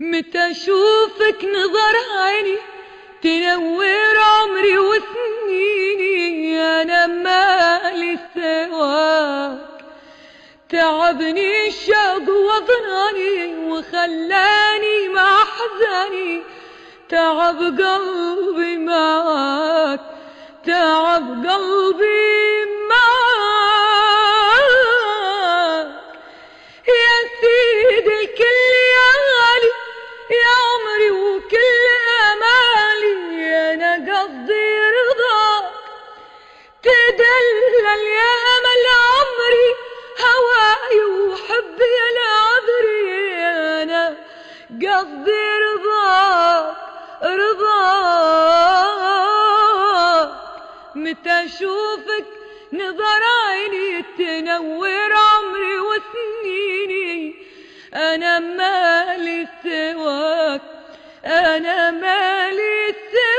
متى أشوفك نظر عيني؟ تنور عمري وسنيني أنا مالي سواك. تعبني الشوق وظناني وخلاني مع احزاني تعب قلبي معاك تعب قلبي تدلل يا امل عمري هواي وحبي أنا عذري أنا قصدي رضاك رضاك. متى أشوفك نظر عيني تنور عمري وسنيني. أنا مالي سواك أنا مالي سواك